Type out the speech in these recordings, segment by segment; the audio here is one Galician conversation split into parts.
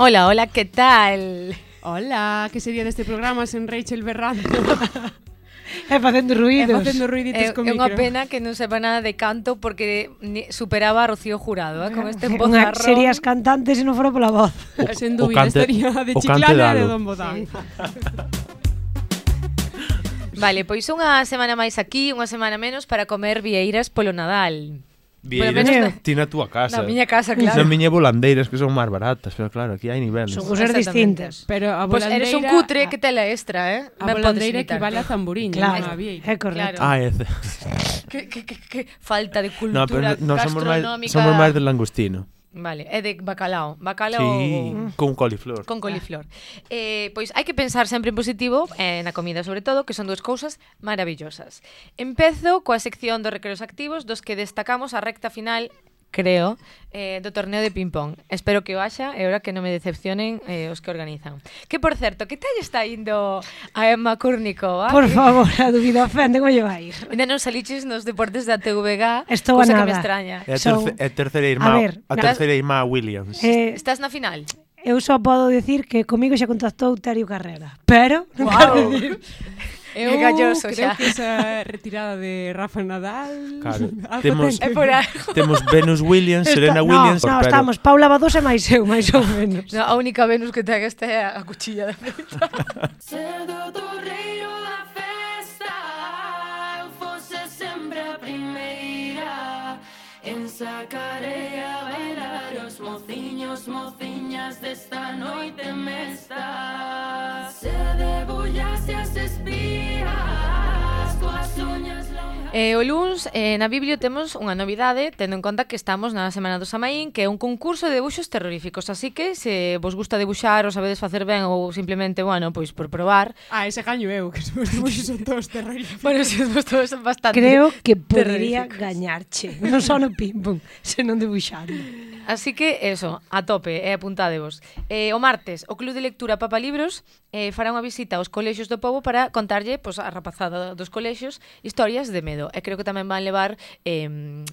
Hola, hola, ¿qué tal? Hola, que sería deste programa sen Rachel Berrando? E facendo ruidos. E facendo ruiditos é, con é micro. É unha pena que non sepa nada de canto porque superaba a Rocío Jurado, eh, con este bozarrón. Serías cantante se non fora pola voz. O, Sen dúbida, estaría de Chiclana e de Don Bodán. Vale, pois unha semana máis aquí, unha semana menos para comer vieiras polo Nadal. Vieiras ti na túa casa. Na miña casa, claro. Son miña volandeiras que son máis baratas, pero claro, aquí hai niveles. Son cousas distintas. Pero a volandeira... Pues eres un cutre que te la extra, eh? A ben volandeira equivale a zamburiña, claro. a vieira. É correcto. Claro. Ah, ese. que, que, que, que falta de cultura no, pero no, somos máis, somos máis del langostino. Vale, é de bacalao. Bacalao sí, con coliflor. Con ah. coliflor. Eh, pois hai que pensar sempre en positivo, eh, na comida sobre todo, que son dúas cousas maravillosas. Empezo coa sección dos recreos activos, dos que destacamos a recta final creo, eh, do torneo de ping-pong. Espero que o haxa e ora que non me decepcionen eh, os que organizan. Que, por certo, que tal está indo a Emma Kurnikova? Por favor, a dúbida ofende, como lle vai ir. Ainda non saliches nos deportes da TVG, Estou cosa a nada. que me extraña. É a, terce, é terceira irmá, a, ver, a terceira irmá Williams. Eh, Estás na final? Eu só podo dicir que comigo xa contactou Terio Carrera, pero non wow. quero dicir Eu é galloso creo xa. que esa retirada de Rafa Nadal... Claro, temos, ten. é por algo. temos Venus Williams, Serena Williams... No, pero... estamos, Paula Badosa máis eu, máis ou menos. No, a única Venus que ten esta é a cuchilla da feita. Cedo do reino da festa Eu fose sempre a primeira En sacarei a ver Os mociños, mociñas desta noite me estás. Se debullase as espías Coas uñas Eh, o luns eh, na Biblio temos unha novidade tendo en conta que estamos na Semana do Samaín que é un concurso de debuxos terroríficos. Así que se vos gusta debuxar ou sabedes facer ben ou simplemente, bueno, pois por probar. Ah, ese gaño eu, que os meus debuxos son todos terroríficos. Bueno, se os meus todos son bastante Creo que podría gañarche non só no ping pong, senón debuxando. Así que, eso, a tope, e eh, apuntadevos. Eh, O martes, o Club de Lectura Papa Libros eh, fará unha visita aos colexios do povo para contarlle pois, a rapazada dos colexios historias de medo húmedo e creo que tamén van levar eh,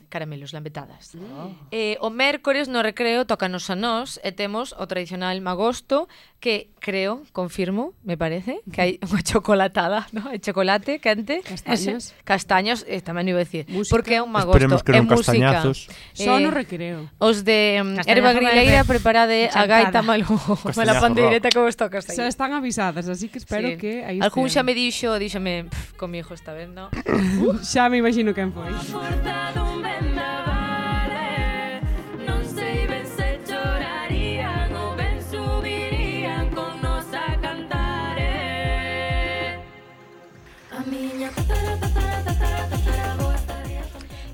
caramelos, lambetadas. Mm. Eh, o mércores no recreo tocanos a nós e temos o tradicional magosto que creo, confirmo, me parece, que hay una chocolatada, ¿no? El chocolate, que antes... Castaños. castaños, eh, tamén iba a decir. Música. Porque é un magosto. Esperemos que é non música. castañazos. Eh, Só no recreo. Os de mm, Castañazo Erva Grileira preparade a Chantada. gaita malujo. Mala Castañazo pandeireta como esto, Xa castaña. están avisadas, así que espero sí. que aí Algún xa me dixo, díxome, "Pff, con mi hijo esta vez, no? xa me imagino quen foi. Cortado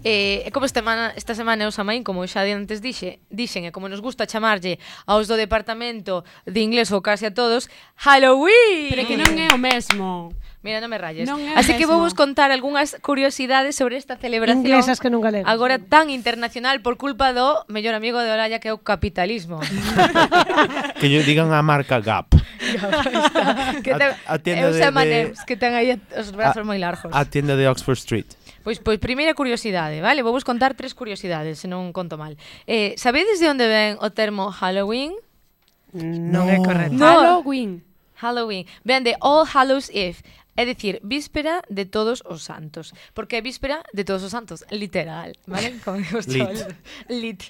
Eh, e como esta, semana, esta semana eu Samaín, como xa antes dixe, dixen, e como nos gusta chamarlle aos do departamento de inglés ou case a todos, Halloween! Pero que non é o mesmo. Mira, non me rayes. Non é Así que vou vos contar algunhas curiosidades sobre esta celebración. Inglesas que nunca leo. Agora tan internacional por culpa do mellor amigo de Olaya que é o capitalismo. que lle digan a marca Gap. Que ten, a, a tienda de, de... que ten aí os brazos moi largos. A tienda de Oxford Street. Pois, pois primeira curiosidade, vale? Vou vos contar tres curiosidades, se non conto mal. Eh, sabedes de onde ven o termo Halloween? Non, é correcto. No. Halloween. Halloween. Ven de All Hallows Eve. É dicir, víspera de todos os santos. Porque é víspera de todos os santos, literal, vale? Con os Lit. Lit.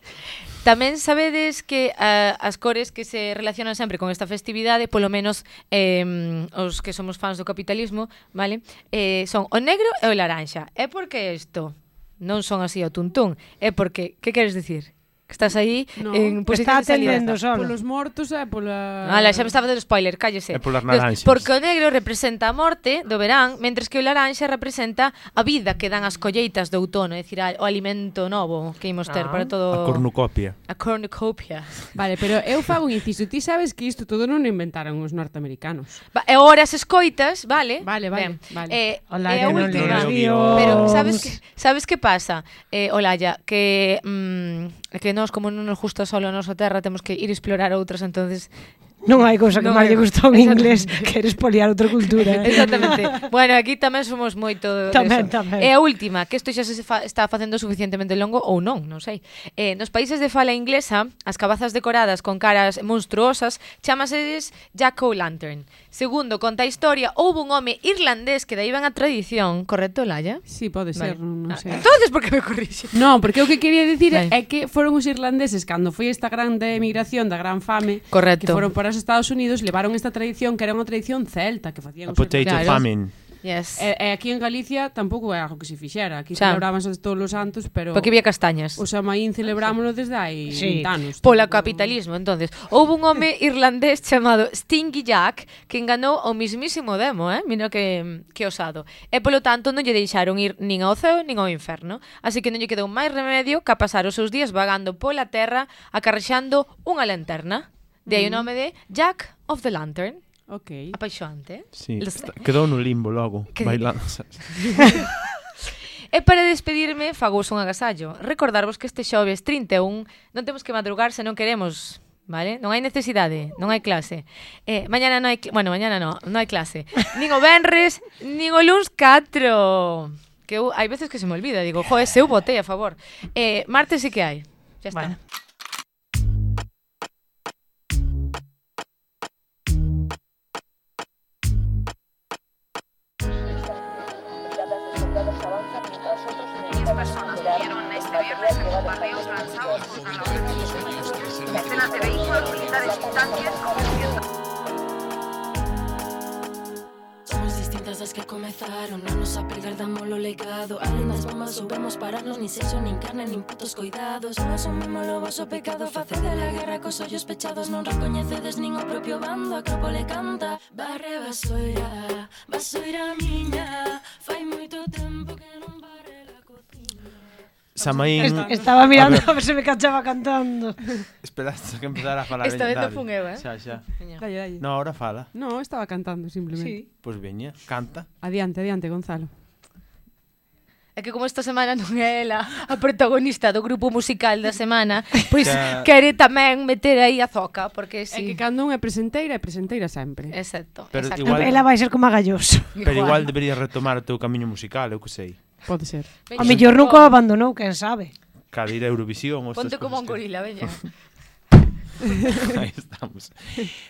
Tamén sabedes que uh, as cores que se relacionan sempre con esta festividade, polo menos eh, os que somos fans do capitalismo, vale? Eh, son o negro e o laranxa. É porque isto non son así o tuntún. É porque, que queres dicir? que estás aí no, en posición está de salida. solo. Polos mortos e pola... Ala, xa me estaba facendo spoiler, cállese. E polas naranxas. Porque o negro representa a morte do verán, mentres que o laranxa representa a vida que dan as colleitas do outono, é dicir, o alimento novo que imos ter ah. para todo... A cornucopia. A cornucopia. Vale, pero eu fago un inciso. Ti sabes que isto todo non inventaron os norteamericanos. Va, e ora as escoitas, vale? Vale, vale. Ben, vale. Eh, Olá, eh, última. Pero sabes que, sabes que pasa? Eh, Olaya, que... Mm, que nós, como non nos gusta solo a nosa terra, temos que ir explorar outras, entonces Non hai cousa que non máis lle gusta un inglés que eres poliar outra cultura. Eh? Exactamente. bueno, aquí tamén somos moito tamén, deso. tamén. E a última, que isto xa se fa, está facendo suficientemente longo ou non, non sei. Eh, nos países de fala inglesa, as cabazas decoradas con caras monstruosas chamaselles Jack O' Lantern. Segundo, conta a historia, houve un home irlandés que daí van a tradición, correcto, Laia? Sí, pode ser, vale. non no sei. Entonces, por que me corrixe? Non, porque o que quería dicir vale. é que foron os irlandeses cando foi esta grande emigración da Gran Fame, correcto. que foron para os Estados Unidos, levaron esta tradición que era unha tradición celta que facían a os potato famine. Yes. E, e aquí en Galicia tampouco é algo que se fixera. Aquí Xa. celebrábanse todos os santos, pero... Porque había castañas. O Samaín celebrámoslo desde hai sí. 20 anos. Pola capitalismo, entonces. Houve un home irlandés chamado Stingy Jack que enganou ao mismísimo demo, eh? Mira que, que osado. E polo tanto non lle deixaron ir nin ao ceo nin ao inferno. Así que non lle quedou máis remedio que a pasar os seus días vagando pola terra acarrexando unha lanterna. De aí o mm. nome de Jack of the Lantern. Ok. Apaixoante. Eh? Sí, está, quedou no limbo logo, que bailando. E para despedirme, fagous un agasallo. Recordarvos que este xoves 31 non temos que madrugar se non queremos vale? Non hai necesidade, non hai clase. Eh, mañana non hai, bueno, mañana non, non hai clase. Nin o venres, nin o luns 4. Que eu, hai veces que se me olvida, digo, jo, se eu botei a favor. Eh, martes sí que hai. Ya está. Bueno. cousas que comezaron Non nos a perder damos lo legado. Ali nas bombas soubemos pararnos. Nin sexo, nin carne, nin putos coidados Non asumimos o vosso pecado Facede a guerra. Cos ollos pechados Non recoñecedes nin o propio bando. A canta Barre basoira, basoira miña. Fai moito tempo que non Samaín... Estaba mirando a ver, a ver se me cachaba cantando. Esperaste que empezara a falar. Esta vez non fun eu, eh? Xa, xa. Dalle, dalle. No, ahora fala. No, estaba cantando simplemente. Sí. Pois pues veña, canta. Adiante, adiante, Gonzalo. É que como esta semana non é ela a protagonista do grupo musical da semana, pois xa... quere tamén meter aí a zoca, porque si... Sí. É que cando unha é presenteira, é presenteira sempre. Exacto. Pero exacto. Igual... Ela vai ser como a galloso. Pero igual, igual deberías retomar o teu camiño musical, eu que sei. Pode ser. A mellor nunca o abandonou, quen sabe. Cadira Eurovisión. Ponte como un gorila, veña. Aí estamos.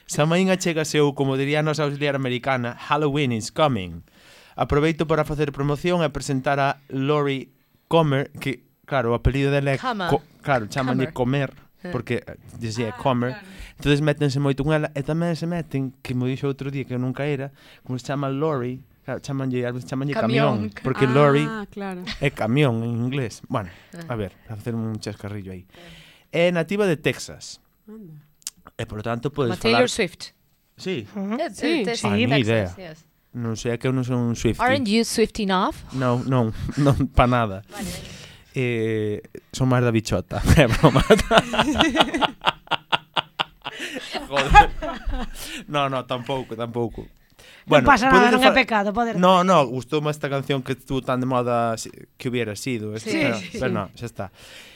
Samaín achégase ou, como diría a nosa auxiliar americana, Halloween is coming. Aproveito para facer promoción e presentar a Lori Comer, que, claro, o apelido dela é... Co, claro, chamanlle Comer, porque eh, dicía ah, Comer. Entonces metense moito con ela e tamén se meten, que me dixo outro día que nunca era, como se chama Lori, Claro, chamanlle, chamanlle camión, camión, porque ah, lorry claro. é camión en inglés. Bueno, a ver, para facer un chascarrillo aí. É eh, nativa de Texas. Anda. E por lo tanto podes falar... Taylor Swift. Sí. Uh -huh. Sí, sí. Ah, ni idea. Yes. Non sei, é que eu non son un Swift. Aren't you Swift enough? Non, non, non pa nada. Vale. Eh, son máis da bichota, é broma. Joder. No, no, tampouco, tampouco bueno, non pasa nada, non é pecado poder... No, no, gustoume esta canción que tú tan de moda que hubiera sido, este, sí, pero, sí, pero no, xa está.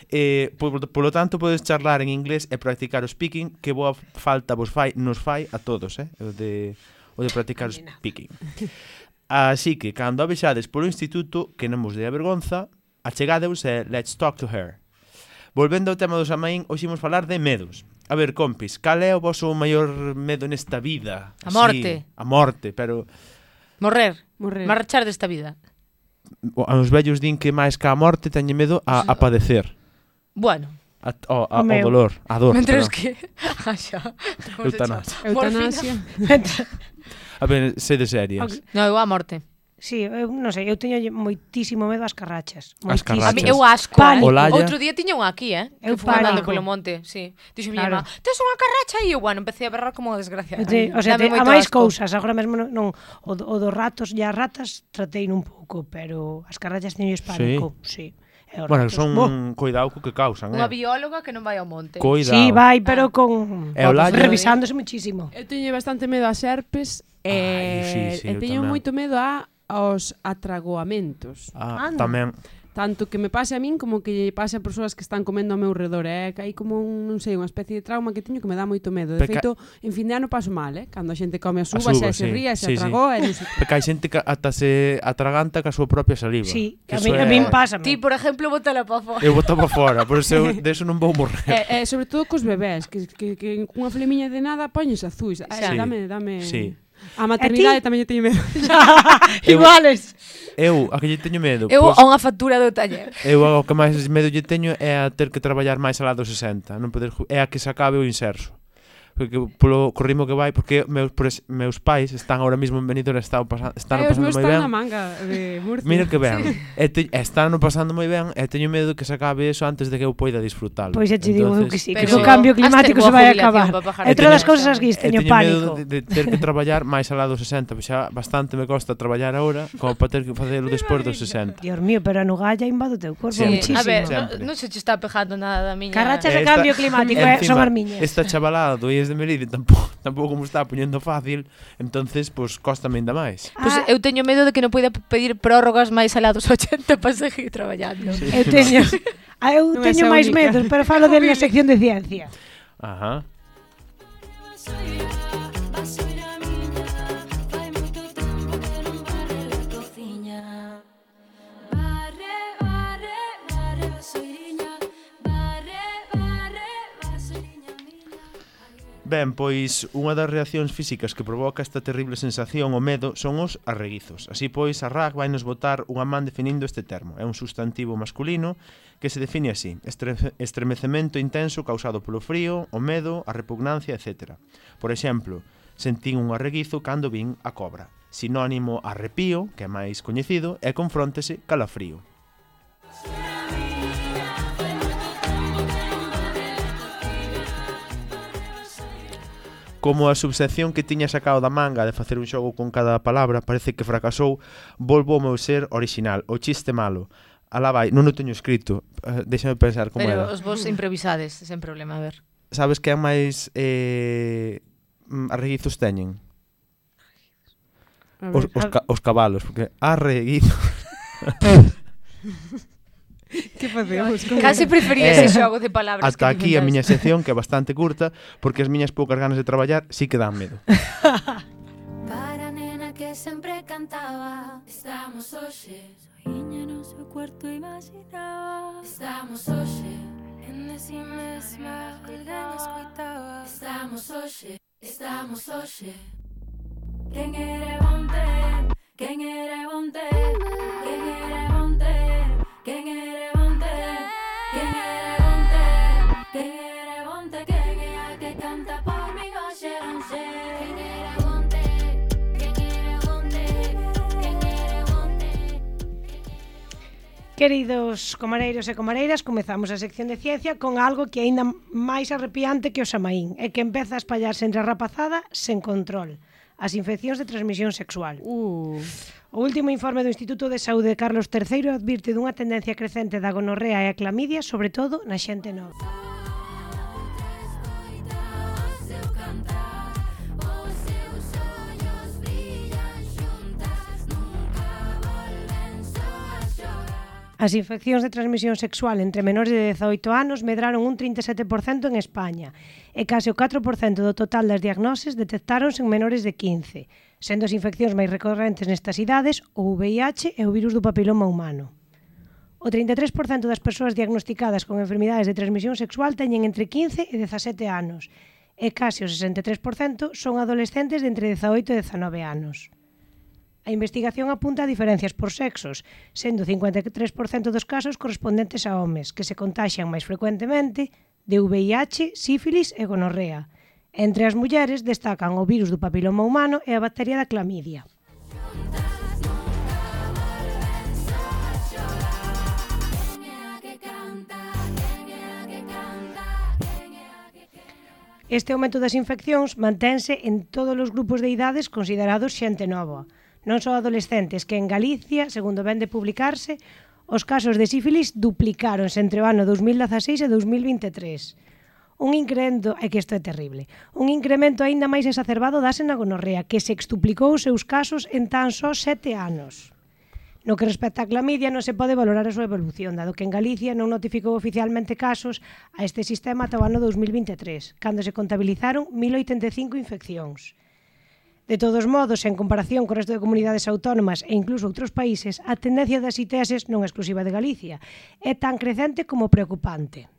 Eh, por, por lo tanto, podes charlar en inglés e practicar o speaking que boa falta vos fai, nos fai a todos, eh? O de, o de practicar o speaking. Así que, cando a vexades polo instituto, que non vos dé a vergonza, achegadeus e let's talk to her. Volvendo ao tema dos amaín, hoxe imos falar de medos. A ver, compis, cal é o vosso maior medo nesta vida? A morte. A morte, pero... Morrer. Morrer. Marchar desta vida. A os vellos din que máis que a morte teñe medo a, a padecer. Bueno. A, o, a, o, o dolor, a dor. Mentres que... Ah, xa. Eutanasia. Eutanasia. a ver, sede serias. Okay. No, eu a morte. Sí, eu non sei, eu teño moitísimo medo ás carrachas. Moitísimo. As carrachas. A mí, eu asco. Pánico. Olalla. Outro día tiña unha aquí, eh? Eu que fui andando polo monte, sí. Dixo mi claro. mamá, tes unha carracha? E eu, bueno, empecé a berrar como desgracia. Sí, o sea, te, a máis cousas, agora mesmo non, non o, o dos ratos e as ratas tratei un pouco, pero as carrachas teño pánico, sí. sí. Bueno, son oh. coidado co que causan, Unha eh? bióloga que non vai ao monte. Coidado. Sí, vai, pero ah. con... E o laio... Revisándose muchísimo. Eu teño bastante medo a serpes. Eh, Ai, sí, eh, sí, e teño moito medo a aos atragoamentos. Ah, ah Anda. tamén. Tanto que me pase a min como que lle pase a persoas que están comendo ao meu redor, é eh? que hai como un, non sei, unha especie de trauma que teño que me dá moito medo. De Peca... feito, en fin de ano paso mal, eh? Cando a xente come as uvas, as uvas se, sí. se ría, se sí, atragó, sí. e non sei. Porque hai xente que ata se atraganta ca súa propia saliva. Sí, que a min, é... a min pasa. Ti, por exemplo, botala pa fora. Eu bota pa fora, por eso eu, de eso non vou morrer. Eh, eh, sobre todo cos bebés, que, que, que, que cunha flemiña de nada poñes azuis. Eh, sí. dame, dame... Sí. A maternidade tamén lle teño medo. Iguales. Eu, a que lle teño medo? Eu pois, a unha factura do taller. Eu o que máis medo lle teño é a ter que traballar máis alá dos 60, non poder ju- é a que se acabe o inserso porque polo co ritmo que vai porque meus pres, meus pais están agora mesmo en Benidorm están pasando, están eh, pasando moi ben. Están na manga de Murcia. Mira que ben. Sí. E te, están no pasando moi ben e teño medo que se acabe eso antes de que eu poida disfrutalo. Pois pues, te digo eu que sí, que o cambio climático se vai acabar. Entre das cousas que teño pánico. Medo de, de ter que traballar máis alá dos 60, pois xa bastante me costa traballar agora como para ter que facelo despois dos 60. Dios mío, pero a nugalla invade o teu corpo sí. muchísimo. A ver, non no se che está pegando nada da miña. Carrachas de cambio climático, eh, son armiñas. Esta chavalada do desde Meride tampouco, tampouco me está poñendo fácil, entonces pois pues, costa ainda máis. Ah. Pois eu teño medo de que non poida pedir prórrogas máis alá dos 80 para seguir traballando. Sí. Eu teño ah, eu teño máis medos, pero falo de na sección de ciencia. Ajá. Ben, pois unha das reaccións físicas que provoca esta terrible sensación o medo son os arreguizos. Así pois, a RAC vai nos botar unha man definindo este termo. É un sustantivo masculino que se define así, estremecemento intenso causado polo frío, o medo, a repugnancia, etc. Por exemplo, sentín un arreguizo cando vin a cobra. Sinónimo arrepío, que é máis coñecido, e confróntese calafrío. Como a subsección que tiña sacado da manga de facer un xogo con cada palabra parece que fracasou, volvo ao meu ser original, o chiste malo. Alá vai, non o teño escrito, eh, déxame pensar como Pero era. Pero os vos improvisades, sen problema, a ver. Sabes que é máis eh, arreguizos teñen? Os, os, ca, os cabalos, porque arreguizos... que facemos? Casi prefería eh, ese xogo de palabras Ata aquí a miña sección que é bastante curta Porque as miñas poucas ganas de traballar Si sí que dan medo. Para nena que sempre cantaba Estamos hoxe Soiña no seu cuarto imaginaba. Estamos hoxe En de si mesma Alguén escuitaba Estamos hoxe Estamos hoxe Quen era bonte? Quen era bonte? Quen era Queridos comareiros e comareiras, comezamos a sección de ciencia con algo que aínda máis arrepiante que o xamaín e que empeza a espallarse entre a rapazada sen control as infeccións de transmisión sexual. Uh. O último informe do Instituto de Saúde de Carlos III advirte dunha tendencia crecente da gonorrea e a clamidia, sobre todo na xente nova. As infeccións de transmisión sexual entre menores de 18 anos medraron un 37% en España e case o 4% do total das diagnoses detectáronse en menores de 15, sendo as infeccións máis recorrentes nestas idades o VIH e o virus do papiloma humano. O 33% das persoas diagnosticadas con enfermidades de transmisión sexual teñen entre 15 e 17 anos e case o 63% son adolescentes de entre 18 e 19 anos. A investigación apunta a diferencias por sexos, sendo 53% dos casos correspondentes a homes, que se contaxan máis frecuentemente de VIH, sífilis e gonorrea. Entre as mulleres destacan o virus do papiloma humano e a bacteria da clamidia. Este aumento das infeccións mantense en todos os grupos de idades considerados xente nova non só adolescentes, que en Galicia, segundo ben de publicarse, os casos de sífilis duplicáronse entre o ano 2016 e 2023 un incremento, é que isto é terrible, un incremento aínda máis exacerbado da gonorrea, que se os seus casos en tan só sete anos. No que respecta á clamidia, non se pode valorar a súa evolución, dado que en Galicia non notificou oficialmente casos a este sistema ata o ano 2023, cando se contabilizaron 1.085 infeccións. De todos modos, en comparación co resto de comunidades autónomas e incluso outros países, a tendencia das ITS non é exclusiva de Galicia. É tan crecente como preocupante.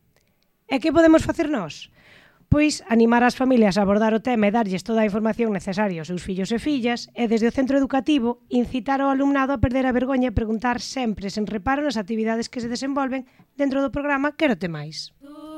E que podemos facer nós? Pois animar as familias a abordar o tema e darlles toda a información necesaria aos seus fillos e fillas e desde o centro educativo incitar ao alumnado a perder a vergoña e preguntar sempre sen reparo nas actividades que se desenvolven dentro do programa Quero te máis. Oh.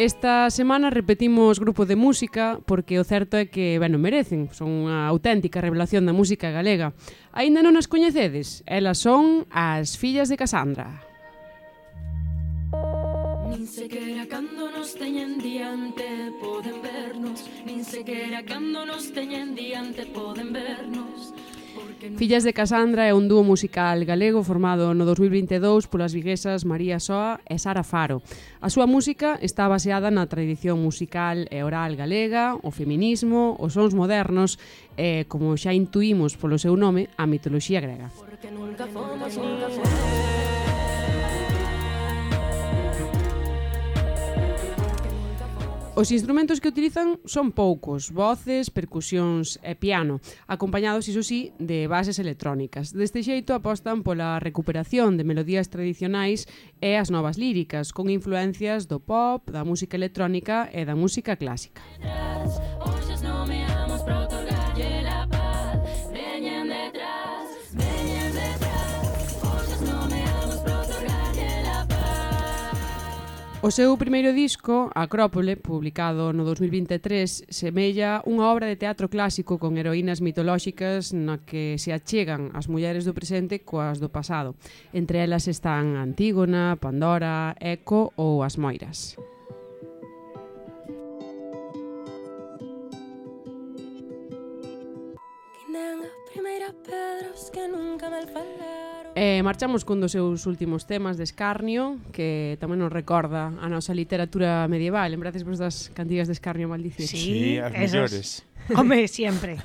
Esta semana repetimos grupo de música porque o certo é que, bueno, merecen, son unha auténtica revelación da música galega. Aínda non as coñecedes, elas son as fillas de Casandra. Nin sequera cando nos teñen diante poden vernos Nin sequera cando nos teñen diante poden vernos Fillas de Casandra é un dúo musical galego formado no 2022 polas viguesas María Soa e Sara Faro. A súa música está baseada na tradición musical e oral galega, o feminismo, os sons modernos e, como xa intuímos polo seu nome, a mitoloxía grega. Porque nunca fomos, nunca fomos. Os instrumentos que utilizan son poucos, voces, percusións e piano, acompañados, iso sí, de bases electrónicas. Deste xeito apostan pola recuperación de melodías tradicionais e as novas líricas, con influencias do pop, da música electrónica e da música clásica. Hoxe O seu primeiro disco, Acrópole, publicado no 2023, semella unha obra de teatro clásico con heroínas mitolóxicas na que se achegan as mulleres do presente coas do pasado. Entre elas están Antígona, Pandora, Eco ou as Moiras. Que primeira pedra que nunca me falaron Eh, marchamos cun dos seus últimos temas de escarnio que tamén nos recorda a nosa literatura medieval. Lembrades vos das cantigas de escarnio maldición? Sí, sí as mellores. Home, sempre.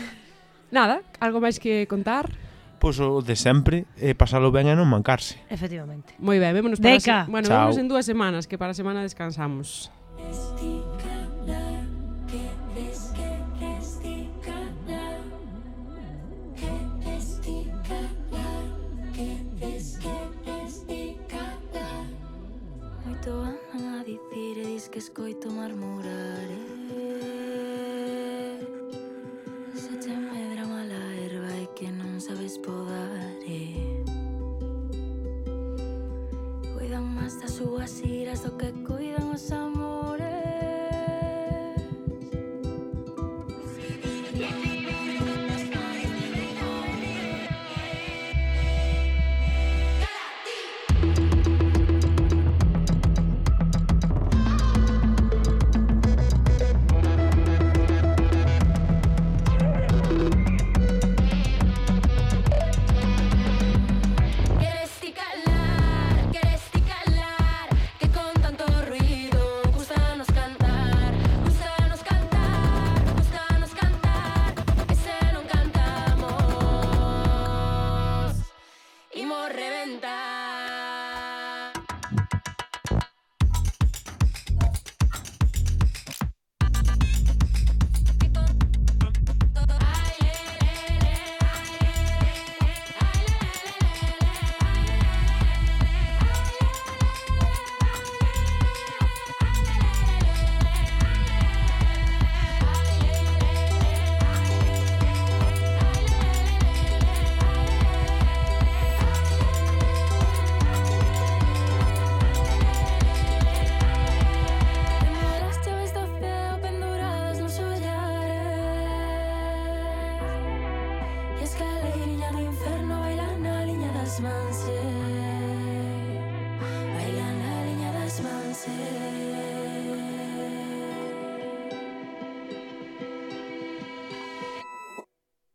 Nada, algo máis que contar? Pois o de sempre é eh, pasalo ben e non mancarse. Efectivamente. Moi ben, vémonos para Deca. Se... Bueno, Chao. vémonos en dúas semanas que para a semana descansamos. Moito a dicir e dis que escoito marmorar eh?